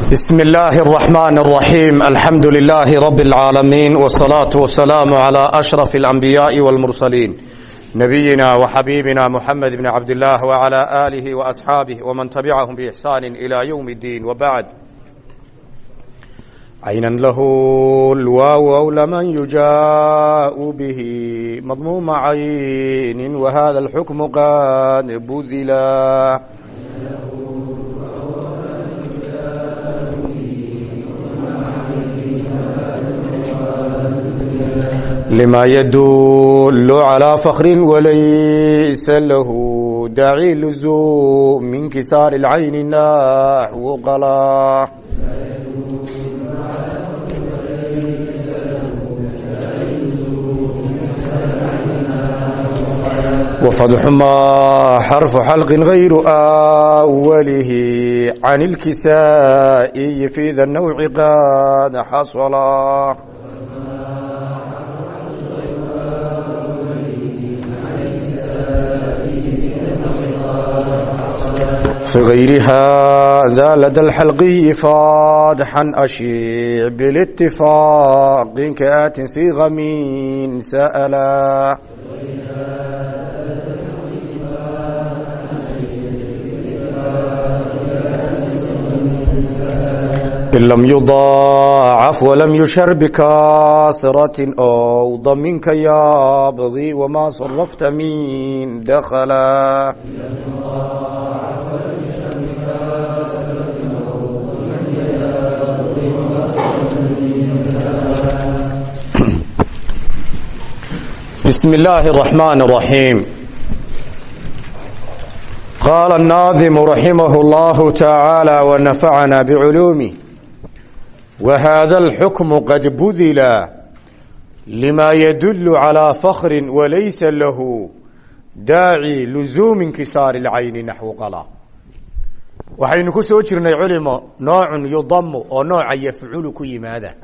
بسم الله الرحمن الرحيم الحمد لله رب العالمين والصلاة والسلام على أشرف الأنبياء والمرسلين نبينا وحبيبنا محمد بن عبد الله وعلى آله وأصحابه ومن تبعهم بإحسان إلى يوم الدين وبعد عينا له الواو أو لمن يجاء به مضموم عين وهذا الحكم قد بذلا lima yadulu calaa fakrin walaysa lahu daciiluzu min kisaari lcayni naxwu qalaa wafadxumaa xarfu xalqin hayru awalihi can ilkisaa'iyi fi da nawci qaad xasala قد حصلا في غير هذا لدى الحلقي فاضحا أشيع بالاتفاق كآت صيغ من سألا إن لم يضاعف ولم يشر بكاسرة أو ضمنك يابغي بسم الله الرحمن الرحيم قال الناظم رحمه الله تعالى ونفعنا بعلومه وهذا الحكم قد بذل لما يدل على فخر وليس له داعي لزوم انكسار العين نحو قلا waxaynu ku soo jirnay culimo noocun yudamu oo nooca yafculu ku yimaada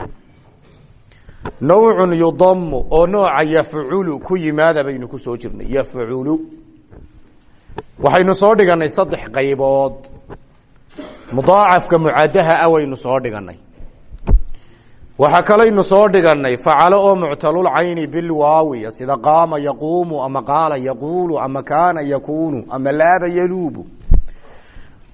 nawcun yudamu oo nooca yafculu ku yimaada baynu ku soo jirnay. Yafculu waxaynu soo dhiganay saddex qaybood. Mudaacafka mucadaha ah waynu soo dhiganay. Waxaa kalaynu soo dhiganay facalo oo muctalul cayni bilwaawiya sida qaama yaquumu ama qaala yaquulu ama kaana yakunu ama laaba yaluubu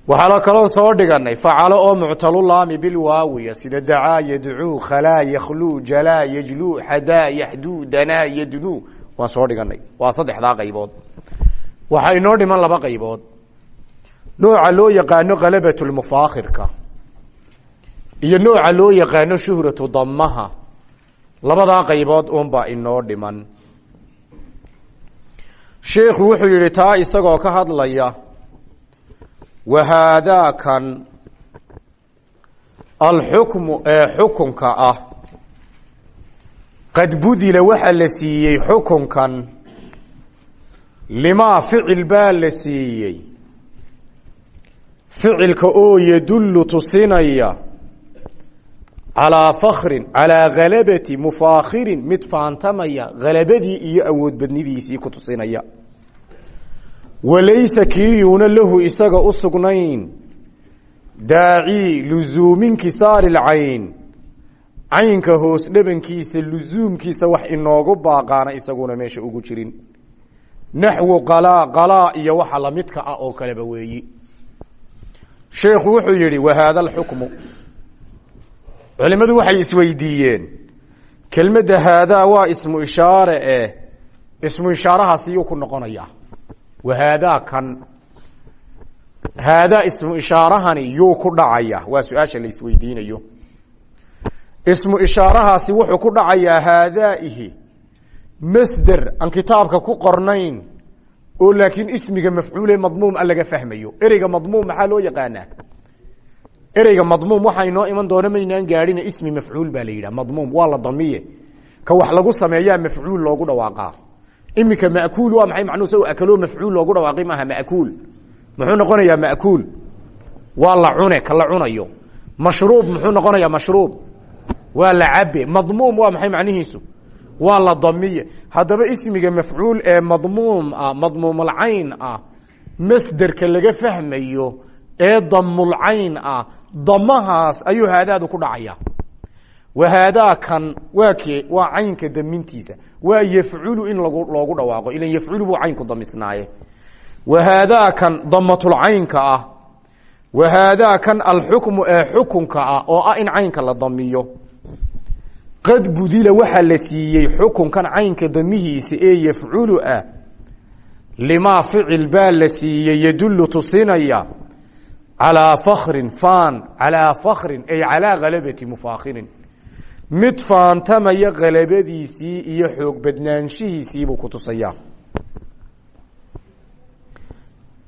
waxaa kaloo soo dhiganay facalo oo muctalulaami bilwaawiya sida dacaa yadcuu khalaa yakhluu jalaa yajluu xadaa yaxduu danaa yadnuu waan soo dhiganay. Waa saddexdaa qaybood. Waxaa inoo dhiman laba qaybood. Nooca loo yaqaano khalabatulmufaakhirka iyo nooca loo yaqaano shuhratu damaha labadaa qaybood unbaa inoo dhiman. Sheikhu wuxuu yihi taa isagoo ka hadlaya wahaadaakan alxukmu ee xukunka ah qad budila waxaa la siiyey xukunkan limaa ficil baa la siiyey ficilka oo yadullu tusinaya calaa fakrin calaa galabati mufaakhirin mid faantamaya galabadii iyo awood badnidiisii ku tusinaya walaysa kii yuuna lahu isaga u sugnayn. Daacii luzuumi inkisaari lcayn caynka hoos dhabankiisa luzuumkiisa wax inoogu baaqaana isaguna meesha ugu jirin. Naxwu qalaa qalaa iyo waxa lamidka ah oo kaleba weeyi. Sheekhu wuxuu yihi wahaada alxukmu culimadu waxay isweydiiyeen kelmadda haadaa waa ismu ishaare eh ismu ishaarahaasi yuu ku noqonaya wahaadaa kan haadaa ismu ishaarahani yuu ku dhacaya waa su'aasha la isweydiinayo ismu ishaarahaasi wuxuu ku dhacayaa haadaa'ihi masder aan kitaabka ku qornayn oo laakiin ismiga mafcuule madmuum a laga fahmayo ereyga madmuum maxaa loo yaqaanaa ereyga madmuum waxaa inoo iman doona maynaan gaadhina ismi mafcuul baa la yidhah madmuum waa la damiye iminka makuul waa maay macnuu sa akalo mafcuul loogu dhawaaqi maaha makuul muxuu noqonayaa makuul waa la cune ka la cunayo. Mashruub muxuu noqonayaa mashruub. Waa la cabe madmuum waa maxay macnihiisu? Waa la damiye. Haddaba ismiga mafcuul ee madmuum ah madmuumalcayn ah masderka laga fahmayo ee damulcayn ah damahaas ayuu haadaadu ku dhacaya wahaadaa kan waa kee waa caynka damintiisa waa yafculu in loogu dhawaaqo ilan yafculu buu caynku damisnaaye wahaadaa kan damatulcaynka ah wahaadaa kan alxukmu ee xukunka ah oo ah in caynka la damiyo qad budila waxaa la siiyey xukunkan caynka damihiisa ee yafculu ah limaa ficil baa la siiyey yadulu tusinaya calaa fakrin faan calaa fakrin ay calaa mid faantamaya kalabadiisii iyo xoog badnaanshihiisiibuu ku tusayaa.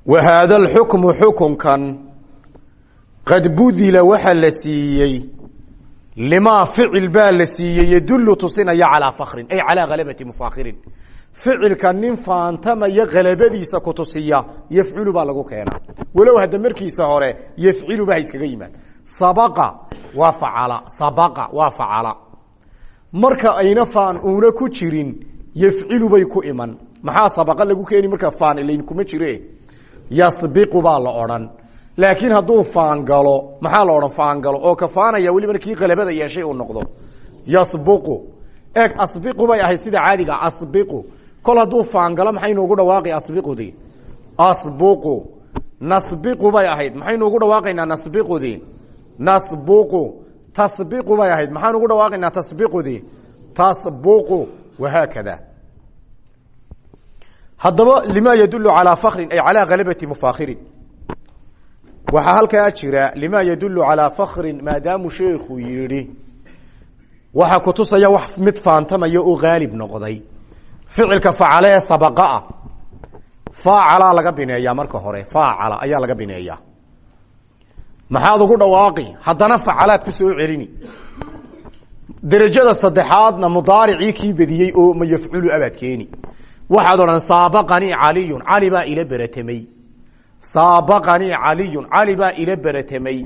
Wa haada alxukmu xukunkan qad budila waxaa la siiyey limaa ficil baa la siiyey yadulu tusinaya calaa fakrin ay calaa halabati mufaakirin ficilka nin faantamaya kalabadiisa kutusiya yafculu baa lagu keenaa. Walow hadda markiisa hore yafcilu ba iskaga yimaad sabaqa. Waa facala sabaqa. Waa facala marka ayna faan uuna ku jirin yafcilu bay ku iman. Maxaa sabaqa lagu keeni? Marka faan ilayn kuma jire. Yasbiqu baa la odhan. Laakiin hadduu faan galo maxaa la odhan? Faan galo. Oo ka faanaya weliba kii qalabada yeeshay uu noqdo. Yasbuqu eeg asbiqu bay ahayd sida caadiga asbiqu. Kol hadduu faangalo maxaynu ugu dhawaaqi asbiqudi asbuqu. Nasbiqu bay ahayd. Maxaynu ugu dhawaaqaynaa nasbiqudi nasbuqu tasbiqu bay ahayd. Maxaan ugu dhawaaqaynaa tasbiqudi? Tasbuqu wahaakada. Haddaba lima yadulu calaa fakrin ay calaa halabati mufaakirin waxaa halkaa jira lima yadulu calaa fakrin maadaamu sheekhu yidhi waxaa kutusaya wax mid faantamaya oo haalib noqday. Ficilka facale ee sabaqaa faacalaa laga bineeyaa marka hore faacala ayaa laga bineeyaa maxaad ugu dhawaaqi? Haddana facalaad ku soo celini. Derajada saddexaadna mudaaricii kii bediyey oo ma yafculu abaad keeni waxaad odhan saabaqanii caliyun cali baa ila beratamey saabaqanii caliyun cali baa ila beratamey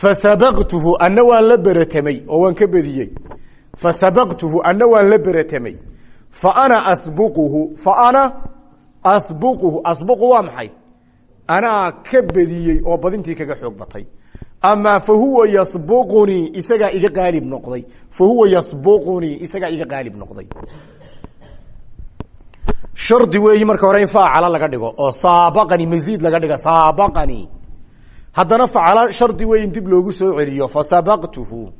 fasabaqtuhu anna la beratamey oo waan ka bediyey. Fasabaqtuhu anna la beratamey fa ana asbuquhu fa ana asbuquhu asbuqu waa maxay anaa ka bediyey oo badintii kaga xoog batay. Ama fa huwa yasbuqunii isagaa iga qaalib noqday. Fa huwa yasbuqunii isagaa iga qaalib noqday. Shardi weeyi marka hore in faacala laga dhigo oo saabaqani masiid laga dhiga saabaqani. Haddana facala shardi weey in dib loogu soo celiyo fasabaqtuhu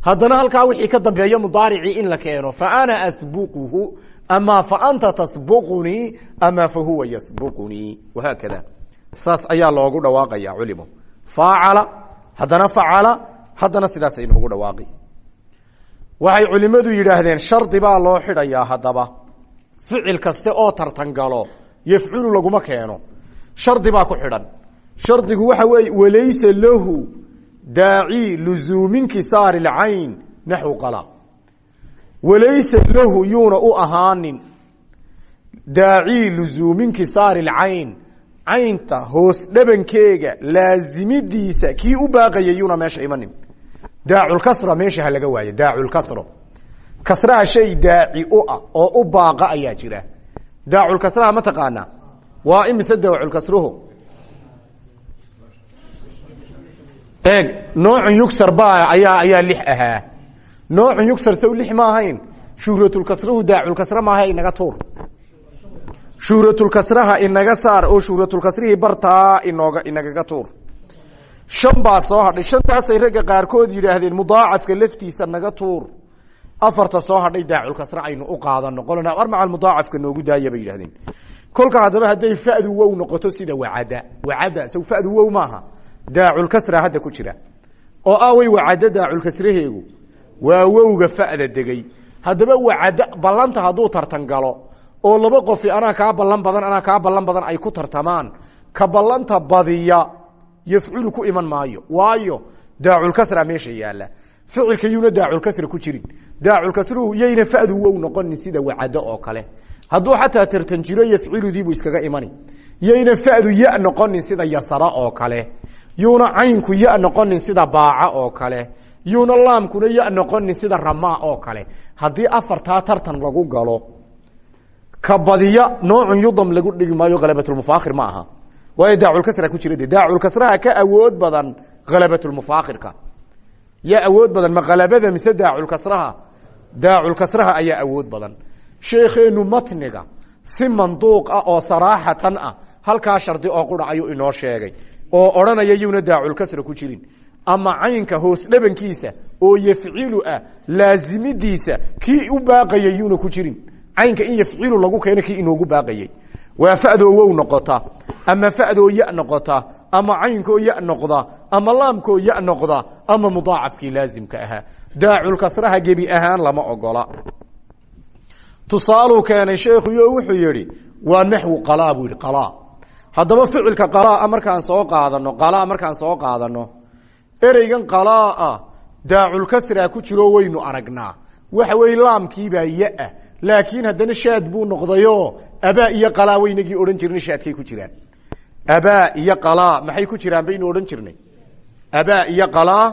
haddana halkaa wixii ka dambeeya mudaaricii in la keeno fa ana asbuquhu ama fa anta tasbuqunii ama fa huwa yasbuqunii wahaakada saas ayaa loogu dhawaaqaya culimo faacala haddana facala haddana sidaas aynoogu dhawaaqi. Waxay culimadu yidhaahdeen shardi baa loo xidhayaa haddaba. Ficil kaste oo tartan galo yafculu laguma keeno. Shardi baa ku xidhan. Shardigu waxa weeye walaysa lahu daaci luzuumi nkisaari lcayn naxwu qala. Walaysa lahu yuuna u ahaanin. Daaci luzuumi nkisaari lcayn caynta hoos dhabankeega laazimidiisa kii u baaqaya yuuna meesha imanin. Daaculkasra meesha ha laga waayo daaculkasro kasraha shay daaci u ah oo u baaqa ayaa jira. Daaculkasraha ma taqaanaa? Waa imise daaculkasruhu eeg noocun yugsar ba ayaa ayaa lix ahaa. Noocun yugsar sow lix ma shuhratulkasruhu daaculkasra maaha inaga tuur shuhratulkasraha inaga saar oo shuhratulkasrihii bartaa inooga inagaga tuur. Shan baa soo hadhay. Shantaasay ragga qaarkood yidhaahdeen mudaacafka laftiisa naga tuur. Afarta soo hadhay daaculkasra aynu u qaadano qolna war mudaacafka noogu daaya bay yidhahdeen kolka haddaba hadday fadu wow noqoto sida wacada. Wacada sow fadu wow maaha daaculkasra hadda ku jira. Oo awey wacado daaculkasraheegu waa wowga fa'da degay. Haddaba wacado ballanta hadduu tartan galo oo laba qofi anaa kaa ballan badan anaa kaa ballan badan ay ku tartamaan. Ka ballanta badiya yafculu ku iman maayo. Waayo daaculkasra meesha yaalla. Ficilka yuuna daaculkasra ku jirin. Daaculkasruhu yayna fadu wow noqonin sida wacado oo kale. Hadduu xataa tartan jiro yafciludiibuu iskaga imani. Yayna fadu ya noqonin sida yasara oo kale. Yuuna caynku ya noqonin sida baaca oo kale. Yuuna laamkuna ya noqonin sida ramaa oo kale. Haddii afartaa tartan lagu galo ka badiya noocun yudam lagu dhigi maayo khalabatulmufaakhir ma aha. Waayo daaculkasra ku jira de daaculkasraha ka awood badan halabatulmufaakirka yaa awood badan ma halabada mise daaculkasraha daaculkasraha ayaa awood badan. Sheekeenu matniga si manduuq ah oo saraaxatan ah halkaa shardi oo qura inoo sheegay. Oo odhanaya yuuna daaculkasra ku jirin. Ama caynka hoos dhabankiisa oo yafcilu ah laazimidiisa kii u baaqayay yuuna ku jirin caynka in yafcilu lagu keeno kii inoogu baaqayay. Waa fadoo wow noqota ama fadoo ya noqota ama caynkoo ya noqda ama laamkoo ya noqda ama mudaacafkii laazimka ahaa. Daaculkasraha gebi ahaan lama ogola. Tusaaluu keenay sheekhuyo wuxuu yihi waa naxwu qalaa buu haddaba ficilka qalaa markaan soo qaadano qalaa markaan soo qaadano ereygan qalaa daaculkasraa ku jiro waynu aragnaa. Waxa weeye laamkiibaa ya-ah laakiin haddana shaad buu noqdayo abaa iyo qalaa waynagii odhan jirnay shaadkay ku jiraan. Abaa iyo qalaa maxay ku jiraan baynu odhan jirnay? Abaa iyo qalaa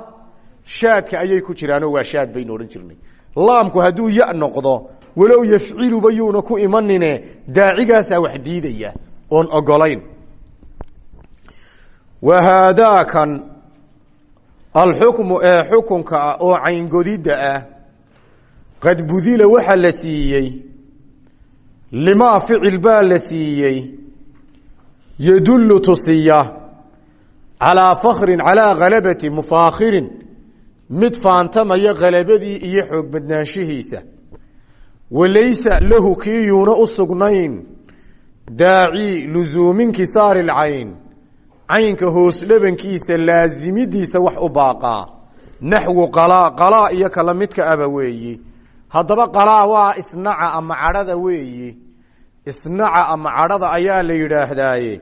shaadka ayay ku jiraanoo waa shaad baynu odhan jirnay. Laamku hadduu ya noqdo walow yafciluba yuuna ku imanine daacigaasaa wax diidaya oon ogolayn wa haadaakan alxukmu ee xukunka ah oo cayngodidda ah qad budila waxaa la siiyey. Limaa ficil baa la siiyey. Yadullu tusiya. Calaa fakrin calaa khalabati mufaakhirin mid faantamaya khalabadii iyo xoog badnaanshihiisa. Walaysa lahu kii yuuna u sugnayn. Daaci lusuumin kisaari lcayn. Caynka hoos dhabankiisa laazimidiisa wax u baaqaa naxwu qalaa qalaa iyo kala midka aba weeyi haddaba qalaa waa isnaca ama cadhada weeyi. Isnaca ama cadhada ayaa la yidhaahdaaye.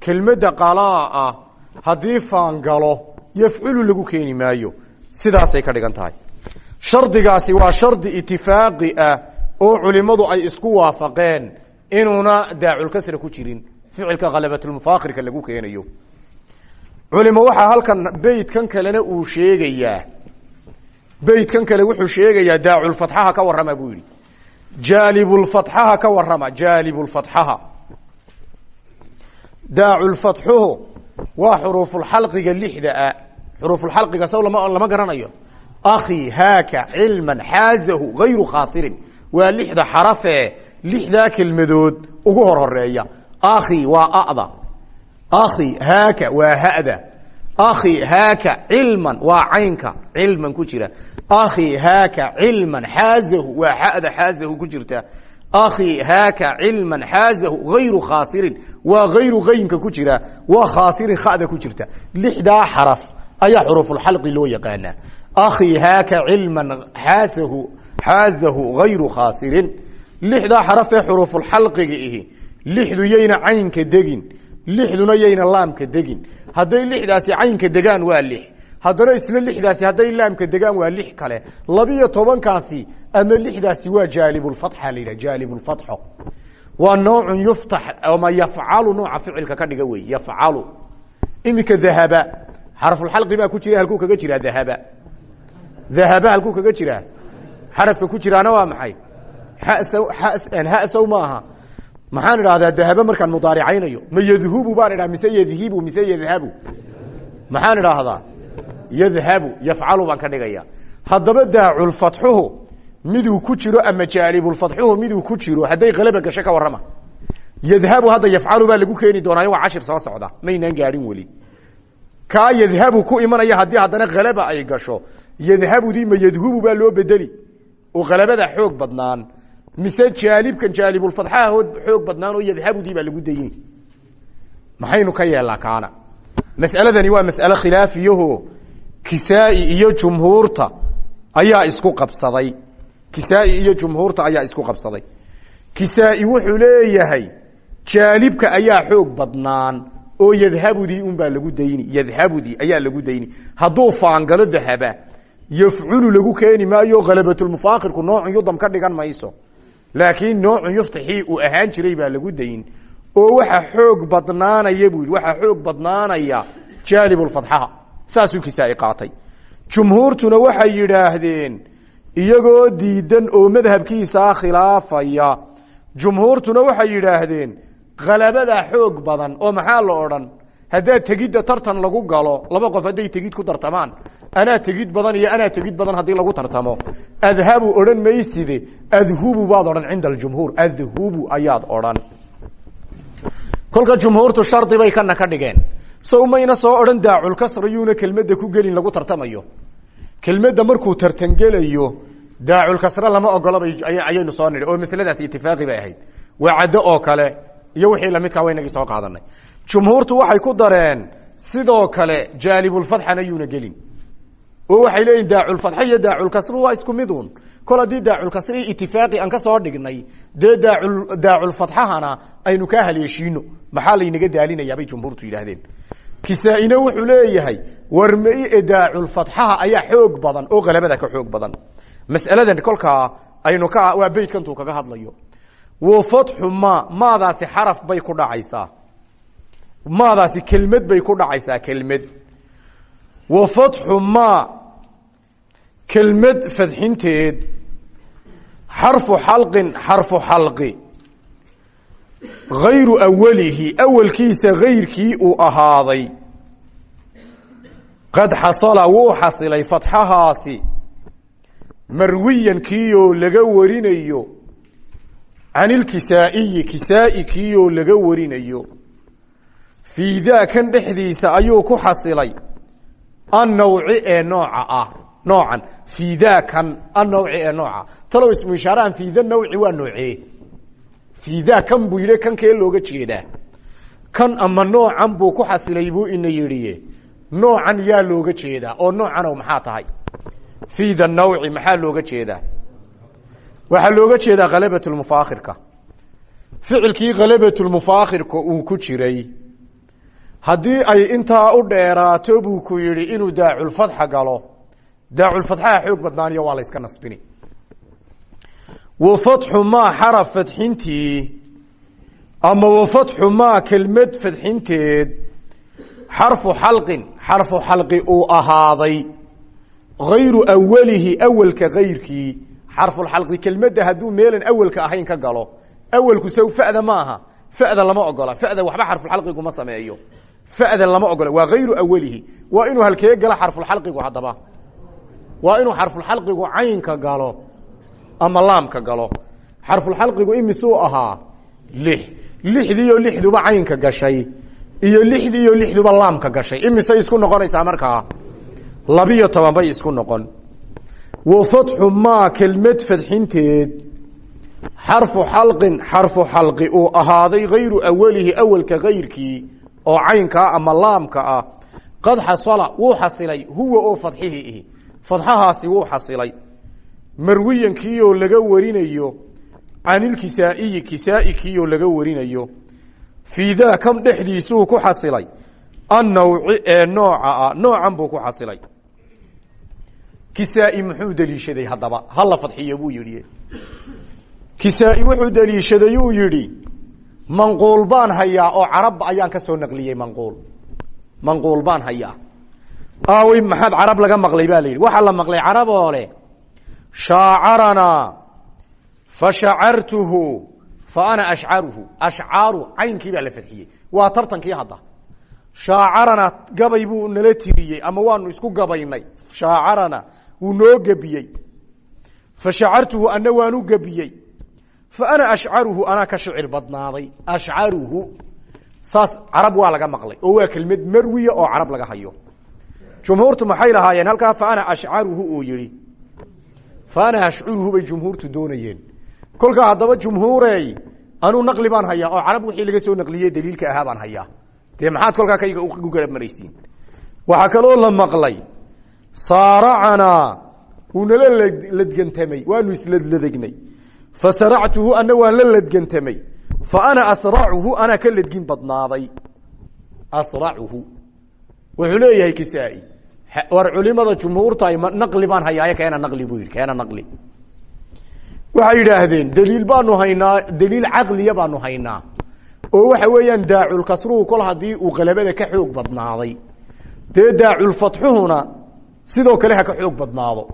Kelmadda qalaa ah haddii faangalo yafculu lagu keeni maayo. Sidaasay ka dhigan tahay. Shardigaasi waa shardi itifaaqi ah oo culimadu ay isku waafaqeen inuuna daaculkasra ku jirin ficilka khalabatulmufaakirka lagu keenayo. Culimo waxaa halkan beytkan kalena uu sheegayaa beytkan kale wuxuu sheegayaa daaculfatxaha ka warrama buu yidhi. Jaalibulfatxaha ka warrama jaalibulfatxaha daaculfatxuhu waa xuruufulxalqiga lixda a. Xuruufulxalqiga saw lama lama garanayo. Akhi haaka cilman xaazahu gayru khaasirin. Waa lixda xarafe lixdaa kelmadood ugu hor horreeya. Akhi waa ada. Akhi haaka waa hada akhi haaka cilman waa caynka cilman ku jira. Akhi haaka cilman xaazahu waa xada xaazahu ku jirta. Akhi haaka cilman xaazahu gayru khaasirin waa gayru qaynka ku jira waa khaasirin khada ku jirta. Lixdaa xaraf ayaa xuruufulxalqi loo yaqaanaa. Akhi haaka cilman xaasahu xaazahu gayru khaasirin. Lixdaa xaraf ee xuruufulxalqiga ihi. Lixdu yayna caynka degin lixduna yayna laamka degin. Hadday lixdaasi caynka degaan waa lix. Haddana isla lixdaasi hadday laamka degaan waa lix kale. Labiyo tobankaasi ama lixdaasi waa jaalibulfatxa la yidhah jaalibulfatxo waa noocun yuftax ama yafcalu nooca ficilka ka dhiga wey yafcalu. Iminka dahaba xarafulxalqi baa ku jira halkuu kaga jiraa dahaba. Dahaba halkuu kaga jiraa? Xarafka ku jiraana waa maxay? Hasow maaha maxaan idhahdaa dahaba markaan mudaaricaynayo ma baan idhaha mise yadhibu mise yadhabu? Maxaan idhaahdaa yadhabu yafcalu baan ka dhigaya haddaba daaculfatxuhu miduu ku jiro ama jaalibulfatxuhu miduu ku jiro hadday kalaba gasho ka warrama. Yadhabu hadda yafcalu baa lagu keeni doonaayo waa cashir soo socda maynaan gaadhin weli. Kaa yadhabu ku imanaya haddii haddana kalaba ay gasho. Yadhabudii ma yadhubu baa loo bedeli. Oo kalabada xoog badnaan mise jaalibkan jaalibulfatxaha xoog badnaan oo yadhabudii baa lagu dayni maxaynu ka yeelnaa kaana. Mas'aladani waa mas'ale khilaafiyaho kisaa-i iyo jumhuurta ayaa isku qabsaday. Kisaa-i iyo jumhuurta ayaa isku qabsaday. Kisaa-i wuxuu leeyahay jaalibka ayaa xoog badnaan oo yadhabudii unbaa lagu dayni. Yadhabudii ayaa lagu dayni. Hadduu faangalo dahaba yafculu lagu keeni maayo khalabatulmufaakirku noocun yudam ka dhigan mayso laakiin noocun yuftaxii uu ahaan jiray baa lagu dayin. Oo waxa xoog badnaanaya buu yidhi waxaa xoog badnaanaya jaalibulfatxaha saasuu kisaa-i qaatay. Jumhuurtuna waxay yidhaahdeen iyagoo diidan oo madhabkiisaa khilaafaya. Jumhuurtuna waxay yidhaahdeen khalabadaa xoog badan oo maxaa la odhan haddaa tegidda tartan lagu galo laba qof hadday tegid ku tartamaan. Anaa tegid badan iyo anaa tegid badan haddii lagu tartamo. Adhabu odhan mayside adhubu baad odhan cinda aljumhuur. Adhubu ayaad odhan. Kolka jumhuurtu shardi bay kana ka dhigeen. So mayna soo odhan daaculkasra yuuna kelmadda ku gelin lagu tartamayo. Kelmadda markuu tartangelayo daaculkasre lama ogolaba ayaynu soo nidhi. Oo masladaas itifaaqi bay ahayd. Waa oo kale iyo wixii lamidkaa waynagii soo qaadanay jumhuurtu waxay ku dareen sidoo kale jaalibulfatxana yuuna gelin. Oo waxay leeyihiin daaculfatxa iyo daaculkasri waa isku midun kol haddii daaculkasri itifaaqi aan ka soo dhignay dee daacul daaculfatxahana aynu kaa haleeshiino maxaa laynaga daalinayaa bay jumhuurtu yidhaahdeen. Kisaa-ina wuxuu leeyahay warmai e daaculfatxaha ayaa xoog badan oo kalabada ka xoog badan. Mas'aladan kolkaa aynu ka waa beytkantuu kaga hadlayo. Wa fatxu ma maadaasi xaraf bay ku dhacaysaa maadaasi kelmad bay ku dhacaysaa kelmad. Wa fatxu ma kelmad fadxinteed xarfu xalqin xarfu xalqi. Gayru awalihi awalkiisa gayrkii uu ahaaday. Qad xasala wuu xasilay fatxahaasi. Marwiyan kiiyoo laga warinayo. Can ilkisaa'iyi kisaa'i kiiyoo laga warinayo fii kan dhexdiisa ayuu ku xasilay. Annawci ee nooca ah noocan. Fii daa kan annawci ee nooca. Talow ismu ishaarahan fii da nawci waa noocee fii daa kan buu kan kee looga jeedaa? Kan ama noocan buu ku xasilay buu ina yidhi. Noocan yaa looga jeedaa oo noocanow maxaa tahay? Fii da nawci maxaa looga jeedaa? Waxaa looga jeedaa khalabatulmufaakhirka ficilkii khalabatulmufaakhirka uu ku jiray haddii ay intaa u dheeraato buu ku yidhi inuu daaculfatxa galo. Daaculfatxaha xoog badnaaniyo waa la yska nasbini. Wa fatxu maa xaraf fadxintii ama wa fatxu maa kelmad fadxinteed xarfu xalqin xarfu xalqi uu ahaaday. Gayru awalihi awelka gayrkii xarfulxalqi kelmadda hadduu meelan awelka ahayn ka galo awelku sow fada ma aha fada lama ogola fada waxba xarfulxalqiguma sameeyo fada lama ogola waa ayru awalihi waa inuu halkee galo xarfulxalqigu haddaba waa inuu xarfulxalqigu caynka galo ama laamka galo xarfulxalqigu imisuu ahaa lix lixdiiyo lixduba caynka gashay iyo lixdiiyo lixduba laamka gashay imisay isku noqonaysaa markaa labiyo toban bay isku noqon wa fatxu maa kelmad fadxinteed xarfu xalqin xarfu xalqi uu ahaaday gayru awalihi awelka gayrkii oo caynkaa ama laamka ah qad xasala wuu xasilay huwa oo fadxihii ihi. Fadxahaasi wuu xasilay. Marwiyankiioo laga warinayo canilkisaa'iyi kisaa'i kiioo laga warinayo. Fii daa kam dhexdiisuu ku xasilay. Annawci ee nooca ah noocan buu ku xasilay. Kisaa-i muxuu deliishaday haddaba? Hala fadxiyo buu yidhi. Kisaa-i wuxuu deliishaday uu yidhi manquul baan hayaa oo carab ayaan ka soo naqliyey manquul. Manquul baan hayaa. Aawey maxaad carab laga maqlay baa la yidhi. Waxaa la maqlay carab oo leh shaacaranaa fa shacartuhu fa ana ashcaruhu. Ashcaaru caynkii baa la fadxiyey waa tartankii hadda. Shaacaranaa gabay buu nala tiriyey ama waanu isku gabaynay. Shaacarana wuu noo gebiyey. Fa shacartuhu ana waanu gebiyey ana ashcaruhu anaa ka shicir badnaaday. Ashcaruhu saas carab waa laga maqlay oo waa kelmad marwiya oo carab laga hayo. Jumhuurtu maxay lahaayeen? Halkaa fa ana ashcaruhu uu yihi fa ana ashcuruhu bay jumhuurtu doonayeen. Kolkaa haddaba jumhuurey anuu naqli baan hayaa oo carab wixii laga soo naqliye daliilka ahaa baan hayaa. Dee maxaad kolkaa kayga u garab maraysiin? Waxaa kaloo la maqlay saaracanaa wuu nala ladgantamay waanu isladladegnay fa saractuhu ana waan la ladgantamay fa ana asracuhu anaa ka ladgin badnaaday asracuhu wuxuu leeyahay kisaa-i war culimada jumhuurta naqli baan hayaaye keena naqli buu yidhi keena naqli waxay yidhaahdeen daliil baanu haynaa daliil caqliya baanu haynaa oo waxa weeyaan daaculkasruhu kol haddii uu qalabada ka xoog badnaaday dee daaculfatxuhuna sidoo kale ha badnaado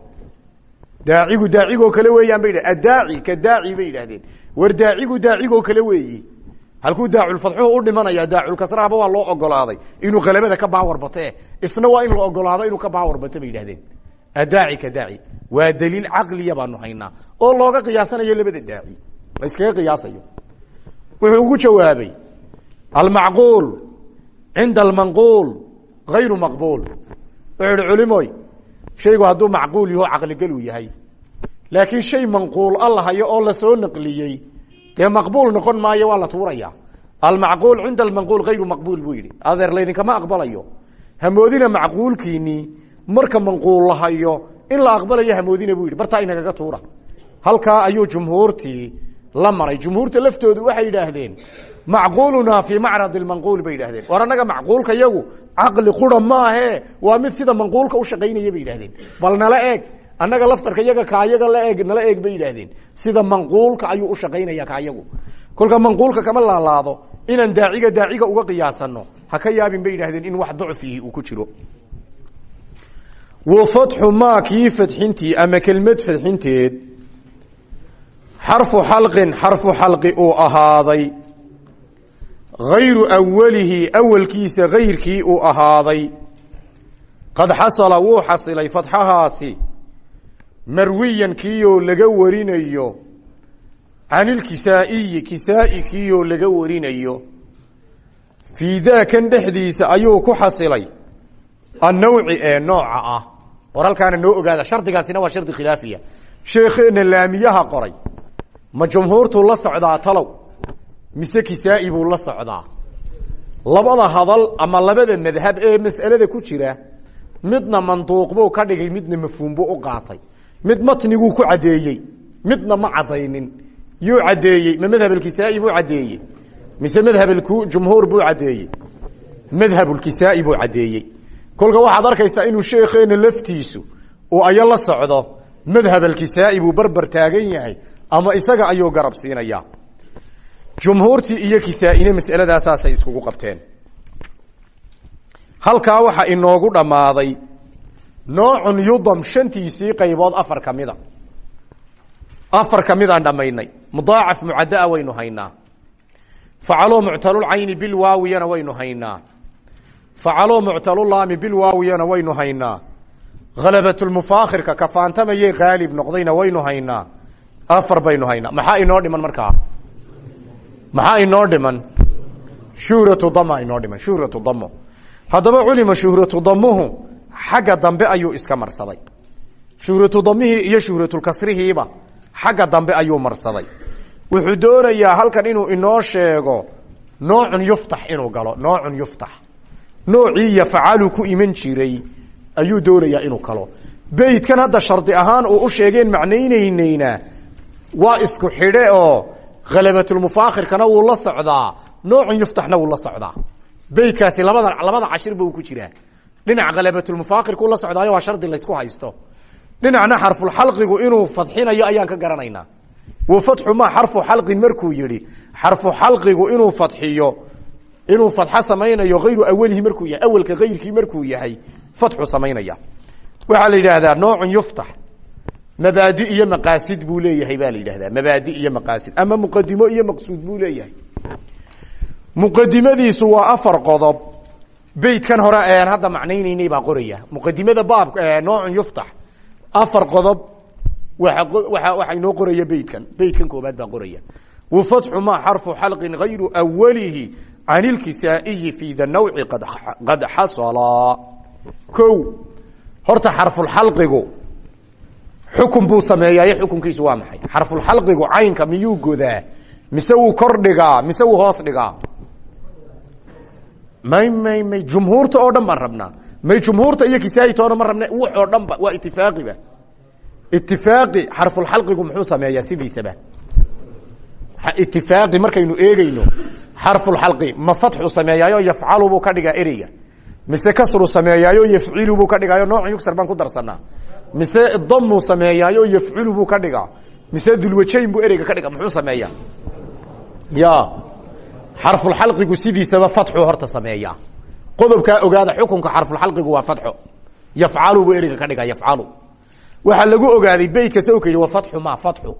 daacigu daacigoo kale weeyaan bay adaaci ka daaci bay yidhaahdeen. War daacigu daacigoo kale weeyi. Halkuu daaculfadxuhu u dhimanaya daaculkasrahaba waa loo ogolaaday. Inuu qalabada ka baawar isna waa in la ogolaado inuu ka baawar bay yidhahdeen adaaci ka daaci waa daliil caqliya baanu haynaa. Oo looga qiyaasanayo labada daaci. La iskaga qiyaasayo? Wuxuu ugu jawaabay almacquul cinda almanquul ayru maqbuul. Wuxuu ihi culimoy shaygu hadduu macquul yaho caqligeluu yahay. Laakiin shay manquul alla hayo oo la soo naqliyey dee maqbuul noqon maayo waa la tuuraya. Almacquul cinda almanquul ayru maqbuul buu yidhi. Adeer laydinkama aqbalayo. Hamoodina macquulkiinii marka manquul la hayo in la aqbalayo hamoodina buu yidhi. Bartaa inagaga tuura. Halkaa ayuu jumhuurtii la maray. Jumhuurta laftoodu waxay yidhaahdeen macquulunaa fii macrad manquul bay yidhahdeen war annaga macquulka yagu caqli qura maahe waa mid sida manquulka u shaqaynaya bay yidhahdeen bal nala eeg annaga laftarka yaga kaayaga la eeg nala eeg bay sida manquulka ayuu u shaqaynaya kaayagu kolka manquulka kama laalaado inaan daaciga daaciga uga qiyaasano ha ka yaabin bay in wax dacfihi uu ku jiro. Wa fatxu maa kii fadxintii ama kelmad fadxinteed xarfu xalqin xarfu xalqi uu ahaaday hayru awalihi awalkiisa kayrkii uu ahaaday qad xasala wuu xasilay fatxahaasi marwiyan kiiyoo laga warinayo can ilkisaa'iyi kisaa'i kiiyoo laga warinayo fii daakan dhexdiisa ayuu ku xasilay annawci ee nooca ah war halkaana noo ogaada shardigaasina waa shardi khilaafiya sheekheena laamiyaha qoray ma jumhuurtuu la socdaa talow mise kisaa'i buu la socdaa? Labada hadal ama labada madhab ee mas'alada ku jira midna manduuq buu ka dhigay midna mafhuum buu u qaatay. Mid matniguu ku caddeeyey midna ma caddaynin. Yuu caddeeyey ma madhabulkisaa'i buu caddeeyey. Mise madhabjumhuur buu caddeeyey. Madhabulkisaa'i buu caddeeyey. Kolka waxaad arkaysaa inuu sheekeena laftiisu uu ayo la socdo. Madhab alkisaa'i buu berber taagan yahay ama isaga ayuu garab siinayaa jumhuurtii iyo kisaa-ine mas'aladaasaasay iskugu qabteen. Halkaa waxaa inoogu dhammaaday noocun yudam shantiisii qaybood afar ka mida. Afar ka midaan dhammaynay. Mudaacaf mucaddaa waynu haynaa. Facaloo muctalulcayni bilwaawiyana waynu haynaa. Facaloo muctalulaami bilwaawiyana waynu haynaa. Halabatulmufaakhirka kafaantamayey haalib noqdayna waynu haynaa. Afar baynu haynaa. Maxaa inoo dhiman markaa maxaa inoo dhiman shuhratu dama inoo dhiman shuhratu damo haddaba culima shuhratu damuhu xagga dambe ayuu iska marsaday. Shuhratu damihii iyo shuhratulkasrihiiba xagga dambe ayuu marsaday. Wuxuu doonayaa halkan inuu inoo sheego noocun yuftax inuu galo noocun yuftax. Noocii yafcalu ku iman jiray ayuu doonayaa inuu galo beydkan hadda shardi ahaan uu u sheegeen macnaynaynayna waa isku xidhe oo khalabatulmufaakhirkana wuu la socdaa noocun yuftaxna wuu la socdaa beydkaasi labada labada cashirba uu ku jiraa dhinac khalabatulmufaakhirkuu la socdaayo waa shardi laysku haysto dhinacna xarfulxalqigu inuu fadxinayo ayaan ka garanaynaa wa fatxu ma xarfu xalqin markuu yihi xarfu xalqigu inuu fadxiyo inuu fadxo samaynayo hayru awalihi markuu yahay awelka hayrkii markuu yahay fatxu samaynaya waxaa la yidhaahdaa noocun yuftax mabaadi iyo maqaasid buu leeyahay baa la yidhahdaa. Mabaadi iyo maqaasid. Ama muqadimo iyo maqsuud buu leeyahay. Muqadimadiisu waa afar qodob. Beytkan hore aan hadda macnaynaynay baa qoraya. Muqadimada baab noocun yuftax. Afar qodob waa waa waxaa inoo qoraya beytkan beytkan koobaad baa qoraya. Wa fatxu ma xarfu xalqin hayru awalihi can ilkisaa'iyi fi da nawci qad xasala ko horta xarfulxalqigu xukun buu sameeyaye xukunkiisu waa maxay? Xarfulxalqigu caynka miyuu godaa? Mise wuu kor dhigaa? Mise wuu hoos dhigaa? May may may jumhuurta oo dhan baan rabnaa. May jumhuurta iyo kisaayitoona ma rabne wux oo dhan ba waa itifaaqiba itifaaqi xarfulxalqigu muxuu sameeyaa sidiisaba. Itifaaqi markaynu eegeyno xarfulxalqi ma fatxu sameeyaayo yafcalu buu ka dhigaa ereyga. Mise kasru sameeyaayo yafcilu buu ka dhigaayo nooc yugsar baan ku darsanaa mise damuu sameeyaayo yafculu buu ka dhigaa. Mise dulwajayn buu ereyga ka dhiga muxuu sameeyaa? Ya. Xarfulxalqigu sidiisaba fatxu horta sameeyaa. Qodobkaa ogaada xukunka xarfulxalqigu waa fatxo yafcalu buu ereyga ka dhigaa yafcalu waxaa lagu ogaaday beytka sawka yidhi wa fatxu ma fatxu.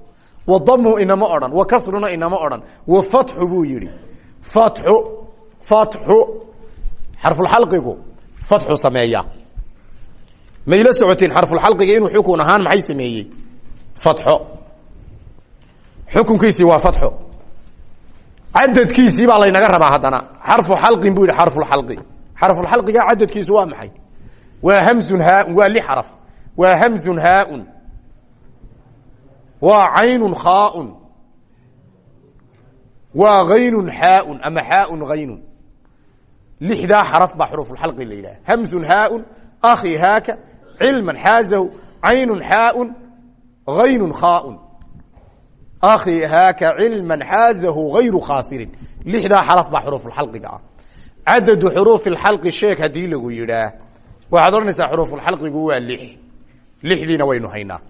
Wa damu inama odhan wa kasruna inama odhan. Wa fatxu buu yihi fatxu fatxu. Xarfulxalqigu fatxu sameeya mayla socoteen xarfulxalqiga inuu xukun ahaan maxay sameeyey? Fatxo. Xukunkiisii waa fatxo. Cadadkiisii baa laynaga rabaa haddana. Xarfu xalqin buu yidhi xarfulxalqi xarfulxalqiga cadadkiisu waa maxay? Waa hamsun haaun waa li xaraf. Waa hamsun haaun. Waa caynun khaaun. Waa haynun xaaun ama xaaun haynun lixdaa xaraf baa xuruufulxalqi la yidhaha hamsun haaun akhi haaka cilman xaazahu caynun xaaun haynun khaaun akhi haaka cilman xaazahu hayru khaasirin lixdaa xaraf baa xuruufulxalqiga ah cadadu xuruufi lxalqi sheeg haddii lagu yidhaah waxaad odhanaysaa xuruufulxalqigu waa lix lixdiina waynu haynaa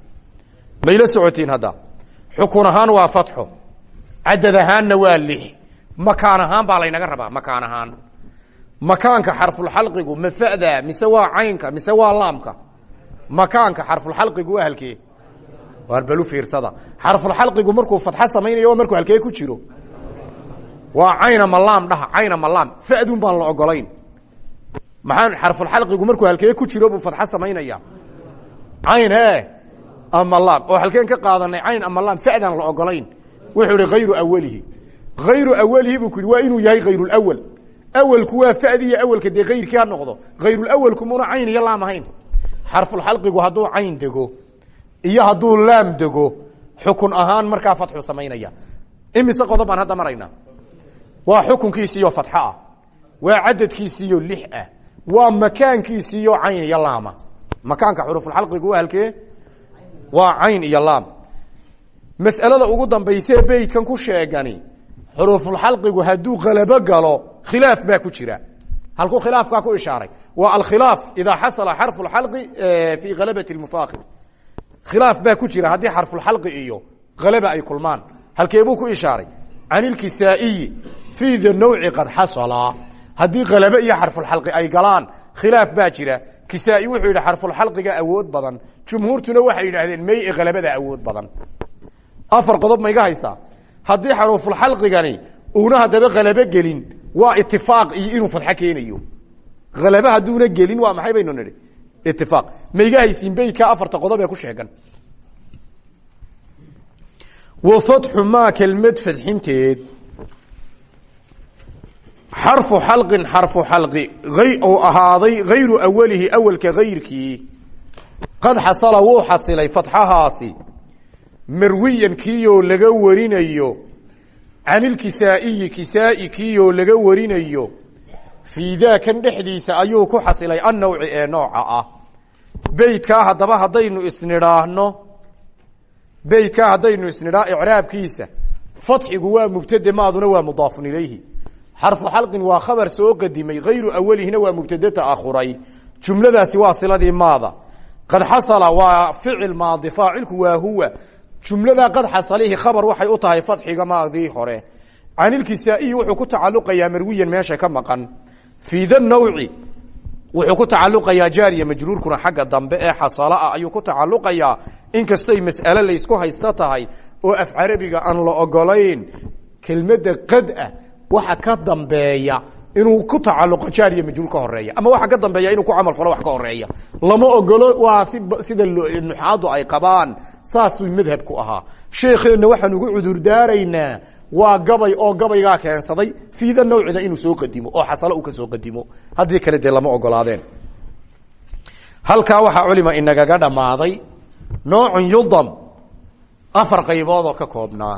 mayla socotiin hadda xukun ahaan waa fatxo cadad ahaanna waa lix makaan ahaan baa laynaga rabaa makaan ahaan makaanka xarfulxalqigu ma fada mise waa caynka mise waa laamka makaanka xarfulxalqigu halkee waar balu fiirsada. Xarfulxalqigu markuu fatxo samaynayo markuu halkee ku jiro? Waa cayna malaam dhaha cayna malaam. Fadun baan la ogolayn. Maxaa xarfulxalqigu markuu halkee ku jiro buu fatxo samaynaya cayn e amalaam oo halkeen ka qaadanay cayn amalaam fadaan la ogolayn. Wuxuu ihi hayru awalihi hayru awalihi buu ku yidhi waa inuu yahay hayrulawal awalku waa fadi iyo awalka dee kayrkii ha noqdo. Hayrulawalku muna cayn iyo laam ahayn xarfulxalqigu hadduu cayn dego iyo hadduu laam dego xukun ahaan markaa fatxu samaynaya. Imise qodob baan hadda maraynaa waa xukunkiisiiyo fatxo ah waa cadadkiisiiyo lix ah waa makaankiisiiyo cayn iyo laama makaanka xurufulxalqigu waa halkee? Waa cayn iyo laam. Mas'alada ugu dambaysee beytkan ku sheegani xuruufulxalqigu hadduu kalabo galo khilaaf baa ku jira halkuu khilaafkaa ku ishaaray. Waa alkhilaaf idaa xasala xarfu lxalqi fii kalabati mufaakir khilaaf baa ku jira haddii xarfulxalqi iyo kalaba ay kulmaan. Halkeebuu ku ishaaray? Can ilkisaa'iyi fii the nawci qad xasala haddii kalabo iyo xarfulxalqi ay galaan khilaaf baa jira. Kisaa-i wuxuu yidhi xarfulxalqiga awood badan. Jumhuurtuna waxay yidhaahdeen may e kalabada awood badan. Afar qodob ma iga haysaa? Haddii xarufulxalqigani uuna haddaba kalabo gelin waa itifaaq iyo inuu fadxo keenayo. Kalabo hadduuna gelin waa maxay baynu nidhi? Itifaaq ma iga haysiin beytka afarta qodob ee ku sheegan. Wa fatxu maa kelmad fadxinteed. Xarfu xalqin xarfu xalqi. Oo ahaaday hayru awalihi awalka hayrkii qad xasala wuu xasilay fatxahaasi marwiyan kiiyoo laga warinayo can ilkisaa'iyi kisaa'i kiiyoo laga warinayo. Fii daakan dhexdiisa ayuu ku xasilay annawci ee nooca ah. Beytkaa haddaba haddaynu isnidhaahno. Beytkaa haddaynu isnidhaa icraabkiisa. Fatxigu waa mubtade maaduna waa mudaafun ilayhi. Xarfu xalqin waa khabar soo qadimay hayru awalihina waa mubtade ta'akhuray jumladaasi waa siladii maada. Qad xasala waa ficil maadi faacilku waa huwa jumladaa qad xasalihi khabar waxay u tahay fadxiga maadii hore. Can ilkisaa'iyi wuxuu ku tacaluqayaa marwiyan meesha ka maqan. Fii da nawci wuxuu ku tacaluqayaa jaariya majruurkuna xagga dambe ee xasalaah ayuu ku tacaluqayaa inkastay mas'ale laysku haysta tahay oo af carabiga aan la ogolayn kelmadda qad ah waxa ka dambeeya inuu ku tacaluqo jaariya majruur ka horreeya ama waxa ka dambeeya inuu ku camal falo wax ka horreeya lama ogolo waa si sida nuxaadu ay qabaan saasuu madhabku ahaa. Sheekeenna waxaan ugu cudurdaaraynaa waa gabay oo gabaygaa keensaday fiida nawcida inuu soo qadimo oo xasalo uu ka soo qadimo. Haddii kale dee lama ogolaadeen. Halkaa waxaa culima inagaga dhammaaday noocun yudam afar qaybood oo ka koobnaa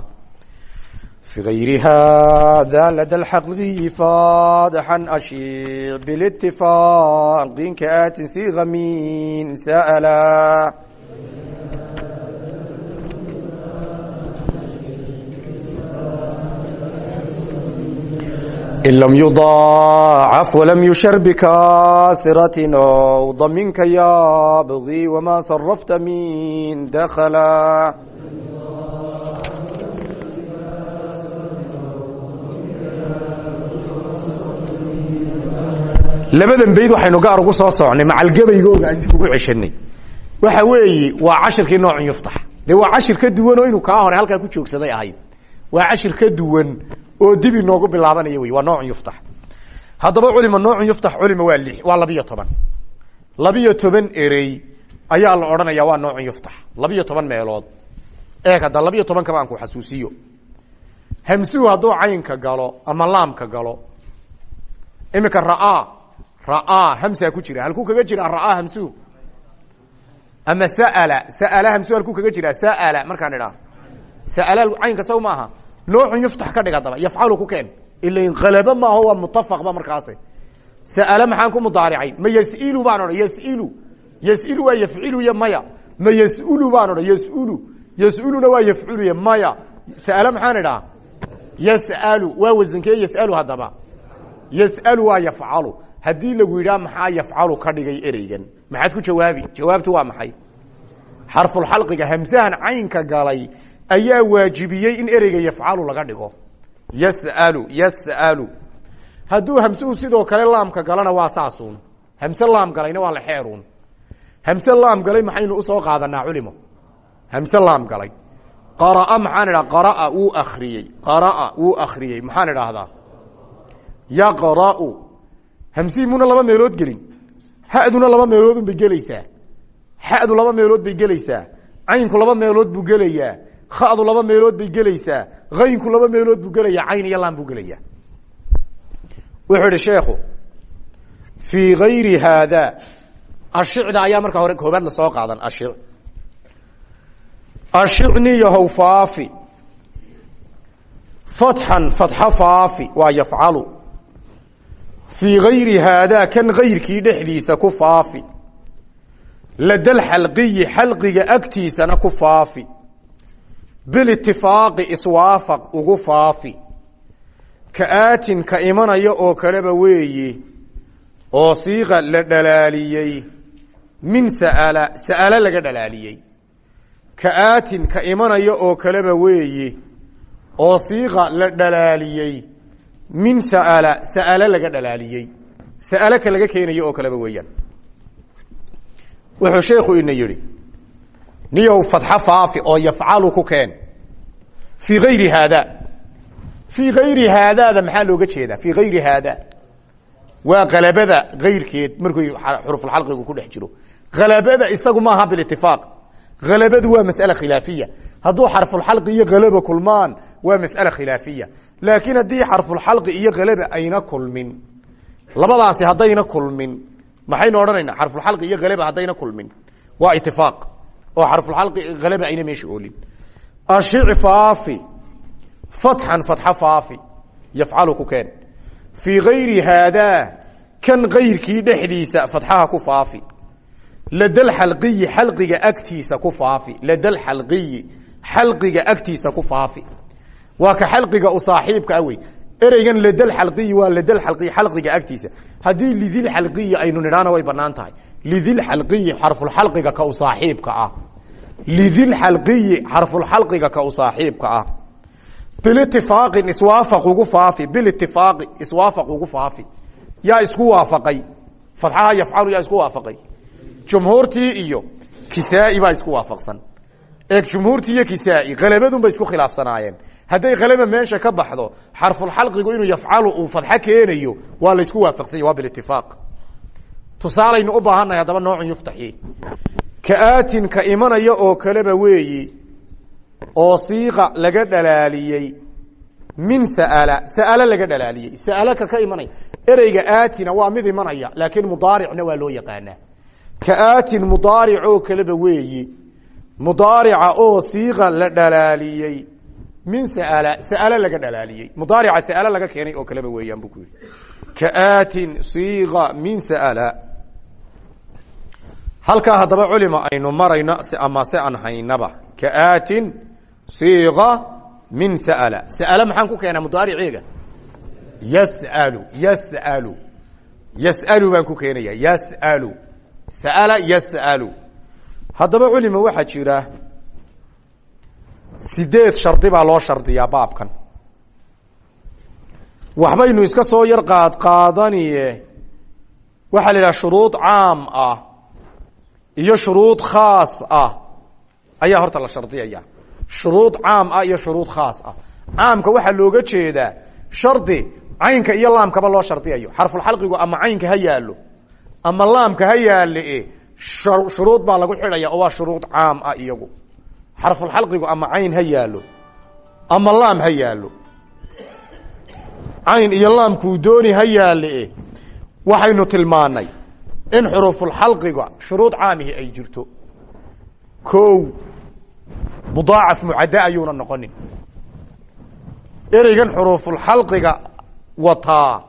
في غير هذا لدى الحقل فاضحا أشيع بالاتفاق كآت صيغ من سألا إن لم يضاعف ولم يشر بكاسرة أو ضمنك يابغي وما صرفت من دخلا labadan bayd waxaynu gaar ugu soo socnay macalgabaygooga aan dib ugu ceshanay waxa weeye waa cashirkii noocun yuftax. Dee waa cashir ka duwan oo inuu kaa hore halkaa ku joogsaday ahayd. Waa cashir ka duwan oo dib inoogu bilaabanaya wey waa noocun yuftax. Haddaba culima noocun yuftax culima waa lix waa labiyo toban. Labiyo toban erey ayaa la odhanaya waa noocun yuftax. Labiyo toban meelood. Eeg hadda labiyo tobankaba aan ku xasuusiyo. Hamsuhu hadduu caynka galo ama laamka galo imika raa raa hamsaa ku jira halkuu kaga jira raa hamsuhu ama sa'ala sa'ala hamsuhu halkuu kaga jira sa'ala markaan idhaah sa'ala caynka saw maaha noocun yuftax ka dhig haddaba yafcalu ku keen ila kalaba maaho waa mutafaqba markaasi sa'ala maxaan ku mudaaricay ma yas'ilu baan odhan yas'ilu yas'ilu waa yafcilu iyo maya ma yas'ulu baan odhan yas'ulu yas'uluna waa yafculuy maya sa'ala maxaan idhaha yas'alu waa wasankee yas'alu haddaba yas'alu waa yafcalu haddii lagu yidhaha maxaa yafcalu ka dhigay ereygan? Maxaad ku jawaabi? Jawaabtu waa maxay? Xarfulxalqiga hamsahan caynka galay ayaa waajibiyey in ereyga yafcalu laga dhigo. Yas'alu yas'alu. Hadduu hamsuhu sidoo kale laamka galana waa saasuun. Hamse laam galayna waa la xeeruun. Hamse laam galay maxaynu u soo qaadanaa culimo? Hamse laam galay. Qaraa maxaan idhaha qaraa wuu akriyey qaraa wuu akriyey maxaan idhaahdaa? Yaqra'u hamsihii muna laba meelood gelin. Haduna laba meeloodun bay gelaysaa. Xadu laba meelood bay gelaysaa. Caynku laba meelood buu gelayaa. Khadu laba meelood bay gelaysaa. Haynku laba meelood buu gelayaa. Cayn iyo laan buu gelayaa. Wuxuu idhi sheekhu fii gayri haada ashicda ayaa markaa hore koobaad la soo qaadan ashi ashicniyahow faafi. Fatxan fatxo faafi. Waa fii gayri haadaa kan gayrkii dhexdiisa ku faafi. Ladal xalqiyi xalqiga agtiisana ku faafi. Bilitifaaqi iswaafaq ugu faafi. Ka aatin ka imanaya oo kaleba weeye oo siiqa la dhalaaliyey. Min sa'ala sa'alo laga dhalaaliyey. Ka ka imanaya oo kaleba weeye oo siiqa la dhalaaliyey min sa'ala sa'alo laga dhalaaliyey. Sa'alo ka laga keenayo oo kaleba weeyaan. Wuxuu sheekhu ina yidhi niyow fatxo faafi oo yafcalu ku keen. Fii gayri haada. Fii gayri haadaada maxaa looga jeedaa? Fii gayri haada. Waa kalabada gayrkeed markuu xurufulxalqigu ku dhex jiro. Kalabada isagu maaha bilitifaaq kalabadu waa mas'ale khilaafiya. Hadduu xarfulxalqi iyo kalaba kulmaan waa mas'ale khilaafiya. Laakiin haddii xarfulxalqi iyo kalaba ayna kulmin labadaasi haddayna kulmin maxaynu odhanaynaa? Xarfulxalqi iyo kalaba haddayna kulmin. Waa itifaaq oo xarfulxalqi kalaba ayna meesha oolin. Ashic faafi. Fatxan fatxo faafi. Yafcalu ku keen. Fii gayri haadaa kan gayrkii dhexdiisa fatxaha ku faafi. Ladal xalqiyi xalqiga agtiisa ku faafi. Ladal xalqiyi xalqiga agtiisa ku faafi waa ka xalqiga u saaxiibka ah wey. Ereygan ladal xalqiyi waa ladal xalqiyi xalqiga agtiisa. Haddii lidil xalqiyi aynu nidhaana way bannaan tahay. Lidil xalqiyi xarfulxalqiga ka u saaxiibka ah. Lidil xalqiyi xarfulxalqiga ka u saaxiibka ah. Bilitifaaqin iswaafaq ugu faafi bilitifaaqi iswaafaq ugu faafi. Yaa isku waafaqay. Fatxaha yafcalu yaa isku waafaqay. Jumhuurtii iyo kisaa-i baa isku waafaqsan eeg jumhuurtii iyo kisaa-i kalabadun bay isku khilaafsanaayeen hadday kalaba meesha ka baxdo xarfulxalqigu inuu yafcalu uu fadxo keenayo waa laysku waafaqsanya waa bilitifaaq tusaalaynu u baahannahay haddaba noocun yuftaxi ka aatin ka imanaya oo kaleba weeyi oo siiqa laga dhalaaliyey min sa'ala sa'alo laga dhalaaliyey sa'alo ka ka imanaya ereyga aatina waa mid imanaya laakiin mudaaricna waa loo yaqaanaa ka aatin kaleba weeyi mudaarica oo siiqa la dhalaaliyey. Min sa'ala sa'alo laga dhalaaliyey. Mudaarica sa'alo laga keenay oo kaleba weeyaan buu ku yidhi. Ka aatin siiqa min sa'ala. Halkaa haddaba culima aynu marayno ama se aan haynaba. Ka aatin siiqa min sa'ala. Sa'ala maxaan ku keenaa mudaariceega yas'alu yas'alu. Yas'alu baan ku keenaya yas'alu. Sa'ala yas'alu haddaba culima waxaa jira sideed shardi baa loo shardiyaa baabkan. Waxbaynu iska soo yar qaad qaadaniye waxaa la yidhaha shuruud caam ah iyo shuruud khaas ah. Ayaa horta la shardiyaya shuruud caam ah iyo shuruud khaas ah. Caamka waxaa looga jeedaa shardi caynka iyo laamkaba loo shardiyayo. Xarfulxalqigu ama caynka ha ama laamka ha shuruud baa lagu xidhaya oo waa shuruud caam ah iyagu. Xarfulxalqigu ama cayn ha yaalo ama laam ha yaalo cayn iyo laamkuu dooni ha yaale waxaynu tilmaanay in xuruufulxalqiga shuruud caamihi ay jirto. Ko mudaacaf mucadde ayuuna noqonin. Ereygan xuruufulxalqiga wataa